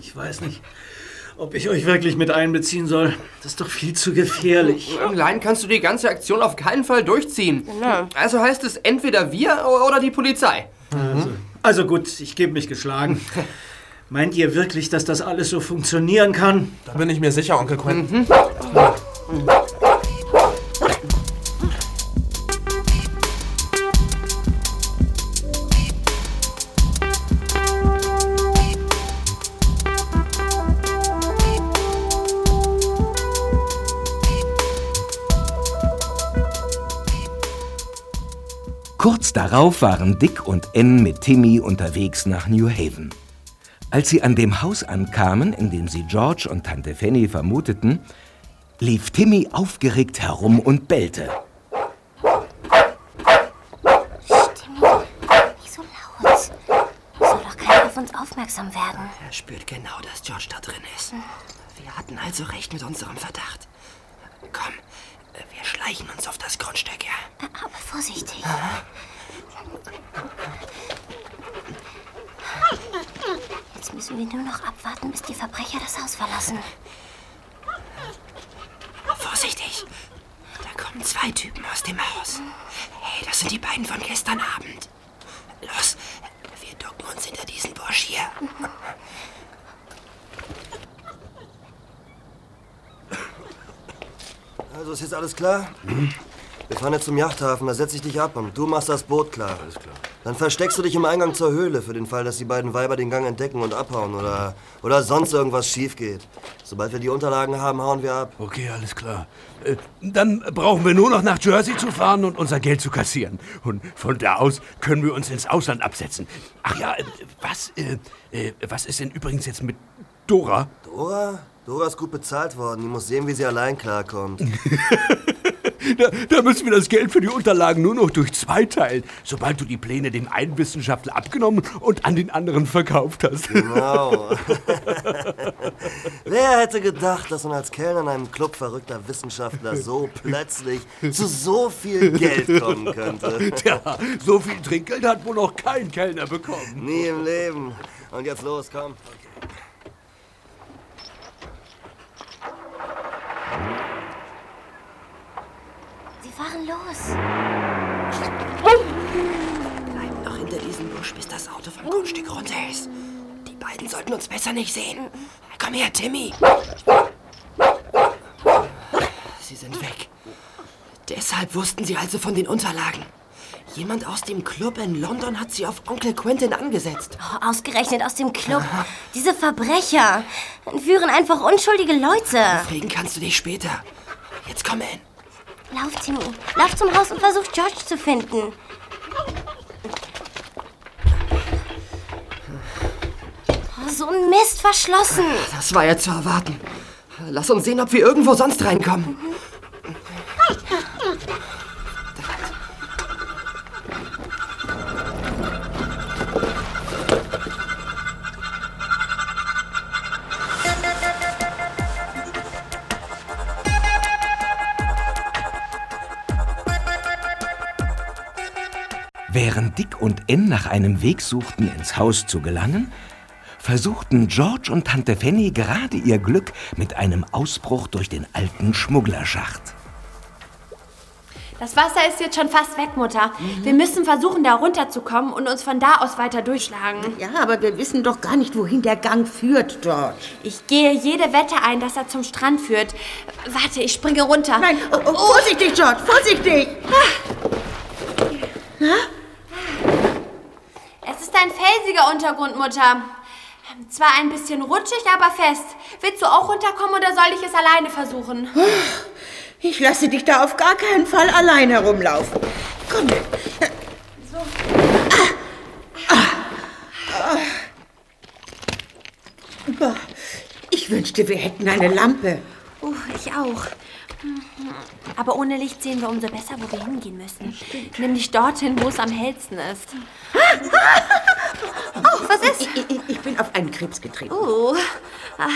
G: Ich weiß nicht, ob ich euch wirklich mit einbeziehen soll. Das ist doch viel zu gefährlich.
F: Allein kannst du die ganze Aktion auf keinen Fall durchziehen.
D: Genau.
F: Also heißt es entweder wir oder die Polizei.
G: Also, also gut, ich gebe mich geschlagen. <laughs> Meint ihr wirklich, dass das alles so funktionieren kann?
E: Da bin ich mir sicher, Onkel Quentin.
A: Kurz darauf waren Dick und Ann mit Timmy unterwegs nach New Haven. Als sie an dem Haus ankamen, in dem sie George und Tante Fanny vermuteten, lief Timmy aufgeregt herum und bellte.
D: Nicht so laut. Soll doch keiner auf uns aufmerksam werden.
F: Er spürt genau, dass George da drin ist. Wir hatten also recht mit unserem Verdacht. Komm, wir schleichen uns auf das Grundstück, ja?
D: Aber vorsichtig. Jetzt müssen wir nur noch abwarten, bis die Verbrecher das Haus verlassen.
F: Vorsichtig! Da kommen zwei Typen aus dem Haus. Hey, das sind die beiden von gestern Abend. Los, wir ducken uns hinter diesen Busch hier.
N: Also ist jetzt alles klar? Wir fahren jetzt zum Yachthafen, da setze ich dich ab und du machst das Boot klar. Alles klar. Dann versteckst du dich im Eingang zur Höhle für den Fall, dass die beiden Weiber den Gang entdecken und abhauen oder, oder sonst irgendwas schief geht. Sobald wir die Unterlagen haben, hauen wir ab.
M: Okay, alles klar. Äh, Dann brauchen wir nur noch nach Jersey zu fahren und unser Geld zu kassieren. Und von da aus können wir uns ins Ausland absetzen. Ach ja, äh, was, äh, was ist denn übrigens jetzt mit Dora?
N: Dora? Dora ist gut bezahlt worden. Die muss sehen, wie sie allein klarkommt. <laughs>
M: Da, da müssen wir das Geld für die Unterlagen nur noch durch zwei teilen, sobald du die Pläne dem einen Wissenschaftler abgenommen und an den anderen verkauft hast.
N: Genau. <laughs> Wer hätte gedacht, dass man als Kellner in einem Club verrückter Wissenschaftler so plötzlich zu so viel Geld kommen könnte?
M: Tja, so viel Trinkgeld hat wohl noch kein Kellner bekommen.
N: Nie im Leben. Und jetzt los, komm.
D: Sie fahren los.
F: Bleib noch hinter diesem Busch, bis das Auto vom Grundstück runter ist. Die beiden sollten uns besser nicht sehen. Komm her, Timmy. Sie sind weg. Deshalb wussten sie also von den Unterlagen. Jemand aus dem Club in London hat sie auf Onkel Quentin angesetzt.
D: Oh, ausgerechnet aus dem Club. Diese Verbrecher entführen einfach unschuldige Leute.
F: Aufregen kannst du dich später. Jetzt komm hin.
D: Lauf, Timmy. Lauf zum Haus und versuch George zu finden. Oh, so ein Mist verschlossen.
F: Das war ja zu erwarten. Lass uns sehen, ob wir irgendwo sonst reinkommen.
A: Während Dick und Ann nach einem Weg suchten, ins Haus zu gelangen, versuchten George und Tante Fanny gerade ihr Glück mit einem Ausbruch durch den alten Schmugglerschacht.
I: Das Wasser ist jetzt schon fast weg, Mutter. Wir müssen versuchen, da runterzukommen und uns von da aus weiter durchschlagen.
J: Ja, aber wir wissen doch gar nicht, wohin der Gang führt, George.
I: Ich gehe jede Wette ein, dass er zum Strand führt. Warte, ich springe runter.
J: Nein, oh, oh, vorsichtig, George, vorsichtig!
I: Es ist ein felsiger Untergrund, Mutter. Zwar ein bisschen rutschig, aber fest. Willst du auch runterkommen oder soll ich es alleine versuchen?
J: Ich lasse dich da auf gar keinen Fall allein herumlaufen. Komm. Ah. Ich wünschte, wir hätten eine Lampe.
I: Uh, ich auch. Aber ohne Licht sehen wir umso besser, wo wir hingehen müssen. Nämlich dorthin, wo es am hellsten ist. <laughs> Oh, was ist?
J: Ich, ich, ich bin auf einen Krebs getreten.
I: Oh. Ah,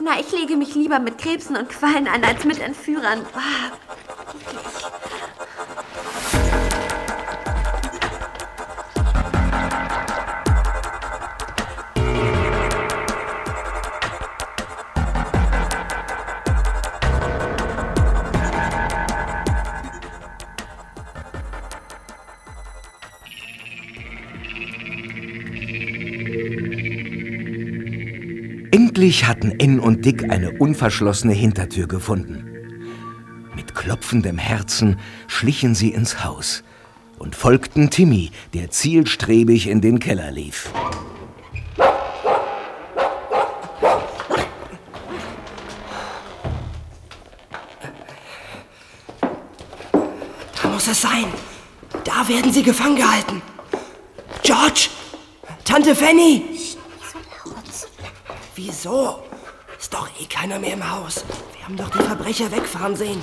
I: Na, ich lege mich lieber mit Krebsen und Quallen an, als mit Entführern. Ah,
A: Endlich hatten Ann und Dick eine unverschlossene Hintertür gefunden. Mit klopfendem Herzen schlichen sie ins Haus und folgten Timmy, der zielstrebig in den Keller lief.
F: Da muss es sein. Da werden sie gefangen gehalten. George! Tante Fanny! Wieso? Ist doch eh keiner mehr im Haus. Wir haben doch die Verbrecher wegfahren sehen.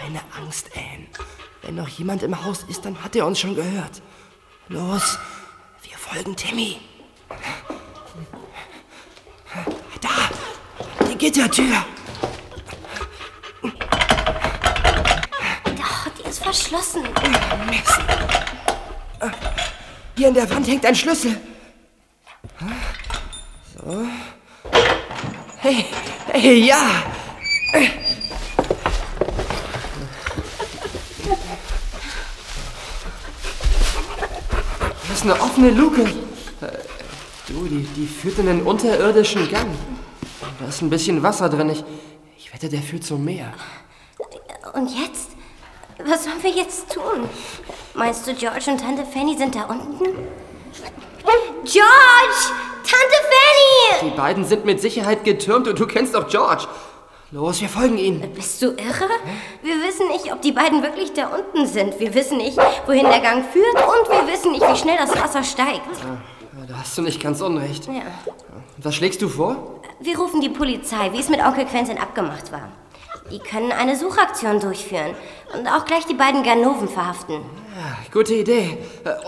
F: Keine Angst, Anne. Wenn noch jemand im Haus ist, dann hat er uns schon gehört. Los, wir folgen Timmy. Da, die Gittertür.
D: Doch, die ist verschlossen.
F: Mist. Hier in der Wand hängt ein Schlüssel. So. Hey, hey, ja. Das ist eine offene Luke. Du, die, die führt in einen unterirdischen Gang. Da ist ein bisschen Wasser drin. Ich, ich wette, der führt zum Meer.
D: Und jetzt? Was sollen wir jetzt tun? Meinst du, George und Tante Fanny sind da unten? George! Tante Fanny!
F: Die beiden sind mit Sicherheit getürmt und du kennst doch George. Los, wir folgen ihnen.
D: Bist du irre? Wir wissen nicht, ob die beiden wirklich da unten sind. Wir wissen nicht, wohin der Gang führt und wir wissen nicht, wie schnell das Wasser steigt.
F: Ja, Da hast du nicht ganz unrecht.
D: Ja.
F: Was schlägst du vor?
D: Wir rufen die Polizei, wie es mit Onkel Quentin abgemacht war. Die können eine Suchaktion durchführen und auch gleich die beiden Ganoven verhaften.
F: Gute Idee.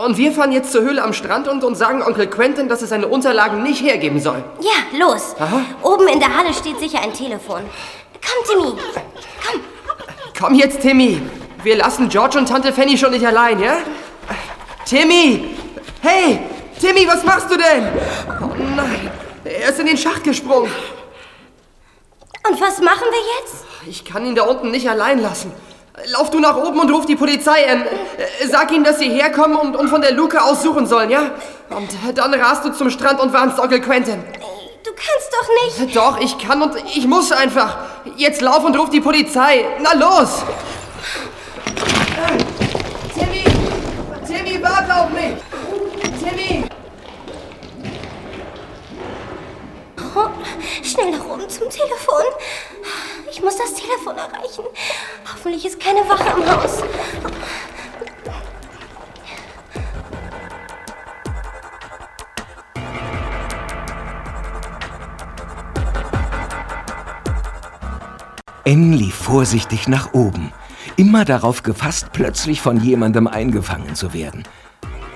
F: Und wir fahren jetzt zur Höhle am Strand und, und sagen Onkel Quentin, dass er seine Unterlagen nicht hergeben soll.
D: Ja, los.
F: Aha.
D: Oben in der Halle steht sicher ein Telefon. Komm, Timmy.
F: Komm jetzt, Timmy. Wir lassen George und Tante Fanny schon nicht allein, ja? Timmy! Hey! Timmy, was machst du denn? Oh nein, er ist in den Schacht gesprungen.
D: Und was machen wir jetzt?
F: Ich kann ihn da unten nicht allein lassen. Lauf du nach oben und ruf die Polizei an. Sag ihnen, dass sie herkommen und, und von der Luke aus suchen sollen, ja? Und dann rast du zum Strand und warnst Onkel Quentin.
D: Du kannst doch nicht.
F: Doch, ich kann und ich muss einfach. Jetzt lauf und ruf die Polizei. Na los! Timmy! Timmy, warte auf mich! Timmy!
D: Oh, Schnell oben zum Telefon. Ich muss das Telefon erreichen. Hoffentlich ist keine Wache im Haus.
A: N lief vorsichtig nach oben, immer darauf gefasst, plötzlich von jemandem eingefangen zu werden.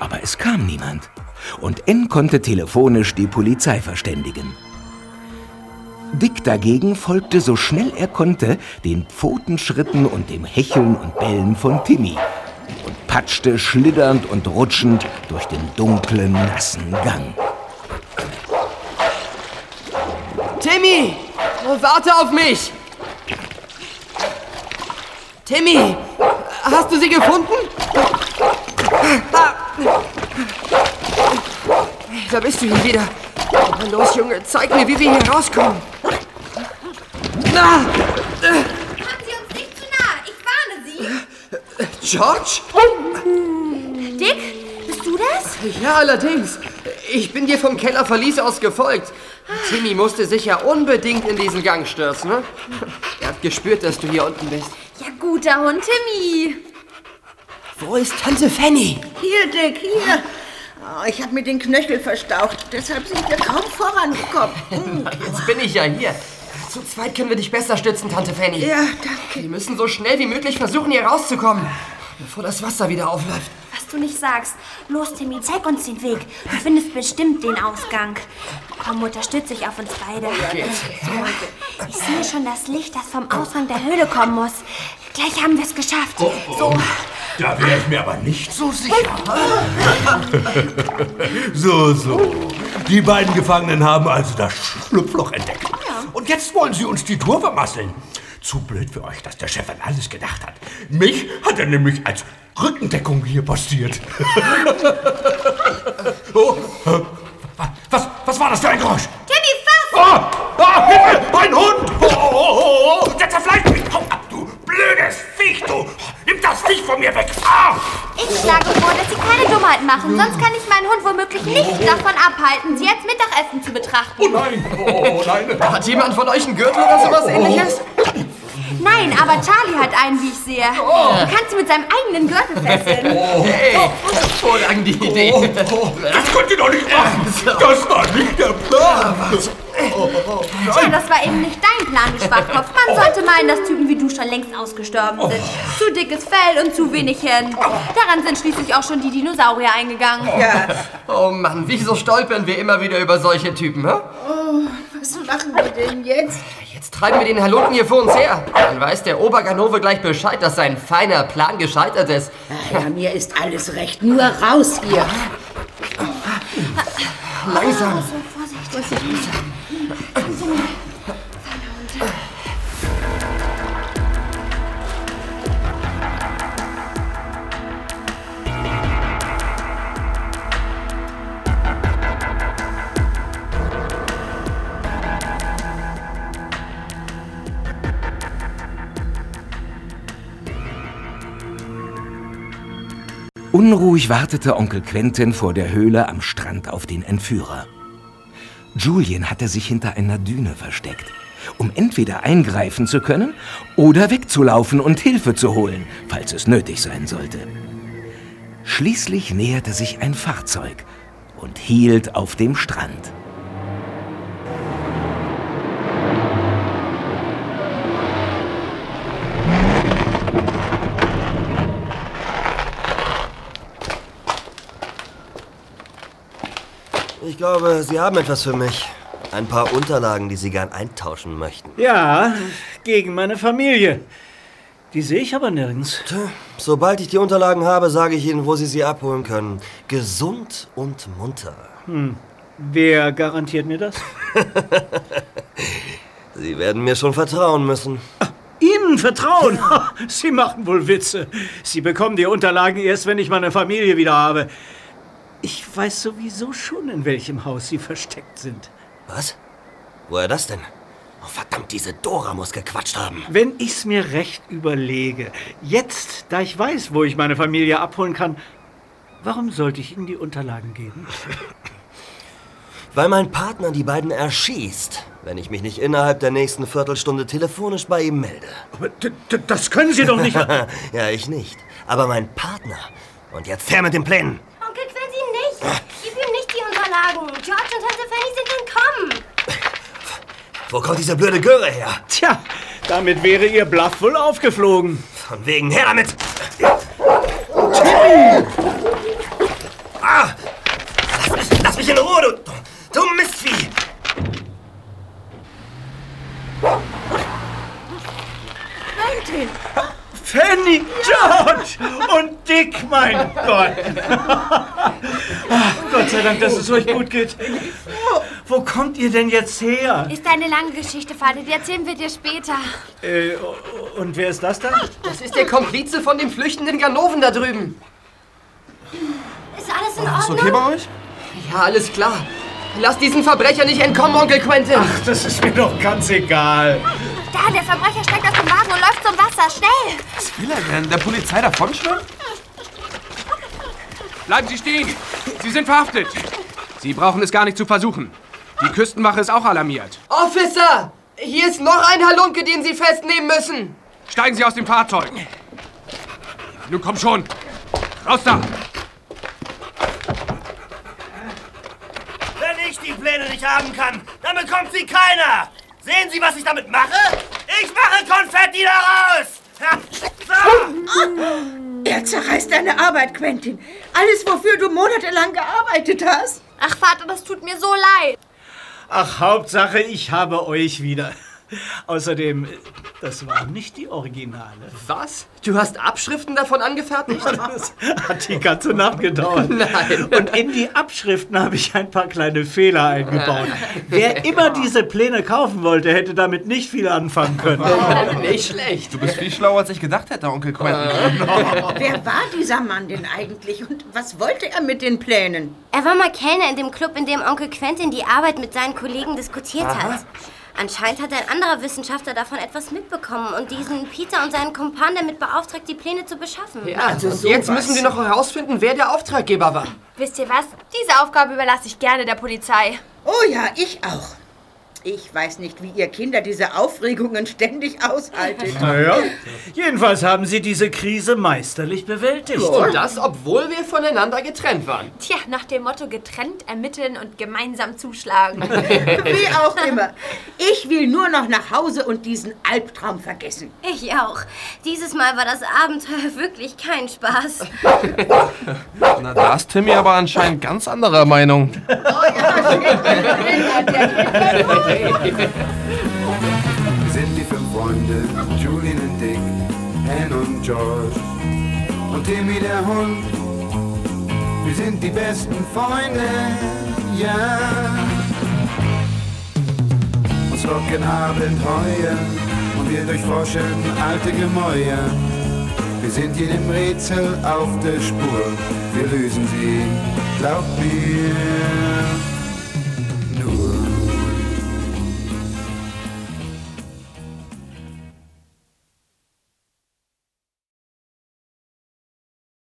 A: Aber es kam niemand. Und N konnte telefonisch die Polizei verständigen. Dick dagegen folgte so schnell er konnte den Pfotenschritten und dem Hecheln und Bellen von Timmy und patschte schlitternd und rutschend durch den dunklen, nassen Gang.
F: Timmy, warte auf mich! Timmy, hast du sie gefunden? Da bist du hier wieder. Los, Junge, zeig mir, wie wir hier rauskommen. Na!
I: Kommen Sie uns nicht zu nah. Ich warne Sie.
F: George?
I: Dick, bist du das?
F: Ja, allerdings. Ich bin dir vom Kellerverlies aus gefolgt. Timmy musste sich ja unbedingt in diesen Gang stürzen, ne? Er hat gespürt, dass du hier unten bist.
I: Ja, guter Hund, Timmy.
F: Wo ist Tante Fanny?
J: Hier, Dick, hier. Oh, ich habe mir den Knöchel verstaucht, deshalb sind wir kaum vorangekommen.
F: Jetzt bin ich ja hier. Zu zweit können wir dich besser stützen, Tante Fanny.
J: Ja, danke.
F: Wir müssen so schnell wie möglich versuchen, hier rauszukommen, bevor das Wasser wieder aufläuft.
I: Was du nicht sagst. Los, Timmy, zeig uns den Weg. Du findest bestimmt den Ausgang. Komm, unterstütze ich auf uns beide.
F: Geht.
I: So, ich sehe schon das Licht, das vom Ausgang der Höhle kommen muss. Gleich haben wir es geschafft. So,
M: Da wäre ich mir aber nicht so sicher. <laughs> so, so. Die beiden Gefangenen haben also das Schlupfloch entdeckt. Und jetzt wollen sie uns die Tour vermasseln. Zu blöd für euch, dass der Chef an alles gedacht hat. Mich hat er nämlich als Rückendeckung hier postiert. <laughs> oh, was, was war das für ein Geräusch?
I: Timmy, fass!
M: Ah, ah, Hilfe! Ein Hund! Oh, oh, oh, oh, der zerfleischt mich! Hau ab, blödes Viech, du! Nimm das Viech von mir weg! Ah!
I: Ich schlage vor, dass Sie keine Dummheiten machen. Sonst kann ich meinen Hund womöglich nicht davon abhalten, Sie als Mittagessen zu betrachten.
M: Oh nein! Oh nein!
F: Hat jemand von euch einen Gürtel oder sowas ähnliches?
I: Nein, aber Charlie hat einen, wie ich sehe. Du kannst ihn mit seinem eigenen Gürtel fesseln.
F: Hey, hervorragende Idee.
M: Das könnt ihr doch nicht machen! Das war nicht der Plan!
I: Tja, das war eben nicht dein Plan, du Schwachkopf. Man sollte meinen, dass Typen wie du schon längst ausgestorben sind. Zu dickes Fell und zu wenig Hirn. Daran sind schließlich auch schon die Dinosaurier eingegangen.
J: Ja.
F: Oh Mann, wieso stolpern wir immer wieder über solche Typen, hä?
J: Oh, was machen wir denn jetzt?
F: Jetzt treiben wir den Halunken hier vor uns her. Dann weiß der Oberganove gleich Bescheid, dass sein feiner Plan gescheitert ist.
J: Ja, mir ist alles recht. Nur raus hier.
F: Langsam.
I: So, Vorsicht.
A: Unruhig wartete Onkel Quentin vor der Höhle am Strand auf den Entführer. Julian hatte sich hinter einer Düne versteckt, um entweder eingreifen zu können oder wegzulaufen und Hilfe zu holen, falls es nötig sein sollte. Schließlich näherte sich ein Fahrzeug und hielt auf dem Strand.
N: Ich glaube, Sie haben etwas für mich. Ein paar Unterlagen, die Sie gern eintauschen möchten.
G: Ja, gegen meine Familie. Die sehe ich aber nirgends.
N: Tja, sobald ich die Unterlagen habe, sage ich Ihnen, wo Sie sie abholen können. Gesund und munter.
G: Hm. Wer garantiert mir das? <laughs>
N: Sie werden mir schon vertrauen müssen.
G: Ihnen vertrauen? <laughs> Sie machen wohl Witze. Sie bekommen die Unterlagen erst, wenn ich meine Familie wieder habe. Ich weiß sowieso schon, in welchem Haus sie versteckt sind.
N: Was? Woher das denn? Oh, verdammt, diese Dora muss gequatscht haben.
G: Wenn ich's mir recht überlege, jetzt, da ich weiß, wo ich meine Familie abholen kann, warum sollte ich Ihnen die Unterlagen geben?
N: Weil mein Partner die beiden erschießt, wenn ich mich nicht innerhalb der nächsten Viertelstunde telefonisch bei ihm melde.
G: Aber das können Sie doch nicht. <laughs>
N: ja, ich nicht. Aber mein Partner. Und jetzt her mit den Plänen.
D: Onkel Quentin nicht. Gib ihm Unterlagen. George und Tante Fanny sind entkommen.
N: Wo kommt diese blöde Göre her?
G: Tja, damit wäre Ihr Bluff wohl aufgeflogen.
N: Von wegen, her damit!
G: Timmy!
N: Ah! Lass mich, lass mich in Ruhe, du, du Mistvieh!
G: Quentin! Fanny, George und Dick, mein Gott. <laughs> Ach, Gott sei Dank, dass es euch gut geht. Wo, wo kommt ihr denn jetzt her?
I: Ist eine lange Geschichte, Vater. Die erzählen wir dir später.
G: Äh, und wer ist das dann?
F: Das ist der Komplize von dem flüchtenden Ganoven da drüben.
D: Ist alles in Ordnung?
E: Ist okay bei euch?
F: Ja, alles klar. Lass diesen Verbrecher nicht entkommen, Onkel Quentin.
G: Ach, das ist mir doch ganz egal.
I: Da, der Verbrecher steigt aus dem Wagen und läuft zum Wasser. Schnell!
E: Was will er denn? Der Polizei davon schwimmen?
O: Bleiben Sie stehen! Sie sind verhaftet! Sie brauchen es gar nicht zu versuchen. Die Küstenwache ist auch alarmiert.
F: Officer! Hier ist noch ein Halunke, den Sie festnehmen müssen.
O: Steigen Sie aus dem Fahrzeug. Nun komm schon. Raus da!
P: Wenn ich die Pläne nicht haben kann, dann bekommt sie keiner. Sehen Sie, was ich damit mache? Ich mache Konfetti daraus! <laughs>
J: Er zerreißt deine Arbeit, Quentin. Alles, wofür du monatelang gearbeitet hast.
I: Ach, Vater, das tut mir so leid.
G: Ach, Hauptsache, ich habe euch wieder. Außerdem, das waren nicht die Originale.
F: Was? Du hast Abschriften davon angefertigt? <laughs>
G: Das hat die ganze Nacht gedauert. <laughs>
F: Nein.
G: Und in die Abschriften habe ich ein paar kleine Fehler eingebaut. <laughs> Wer immer diese Pläne kaufen wollte, hätte damit nicht viel anfangen können.
F: Nicht schlecht.
E: Du bist viel schlauer, als ich gedacht hätte, Onkel Quentin.
J: Wer war dieser Mann denn eigentlich und was wollte er mit den Plänen?
D: Er war mal Kellner in dem Club, in dem Onkel Quentin die Arbeit mit seinen Kollegen diskutiert
J: Aha.
D: hat. Anscheinend hat ein anderer Wissenschaftler davon etwas mitbekommen und diesen Peter und seinen Kumpan damit beauftragt, die Pläne zu beschaffen.
F: Ja, und jetzt müssen wir noch herausfinden, wer der Auftraggeber war.
I: Wisst ihr was? Diese Aufgabe überlasse ich gerne der Polizei.
J: Oh ja, ich auch. Ich weiß nicht, wie ihr Kinder diese Aufregungen ständig aushaltet.
G: Naja, jedenfalls haben sie diese Krise meisterlich bewältigt.
F: Und das, obwohl wir voneinander getrennt waren.
I: Tja, nach dem Motto getrennt ermitteln und gemeinsam zuschlagen. <laughs>
J: Wie auch immer. Ich will nur noch nach Hause und diesen Albtraum vergessen.
D: Ich auch. Dieses Mal war das Abenteuer <laughs> wirklich kein Spaß.
E: Na, da ist Timmy aber anscheinend ganz anderer Meinung. <laughs>
B: Wir <laughs> sind die fünf Freunde, Julian und Dick, Ann und George und Timmy der Hund. Wir sind die besten Freunde, ja. Uns locken Abenteuer und wir durchforschen alte Gemäuer. Wir sind jedem Rätsel auf der Spur, wir lösen sie, glaub mir.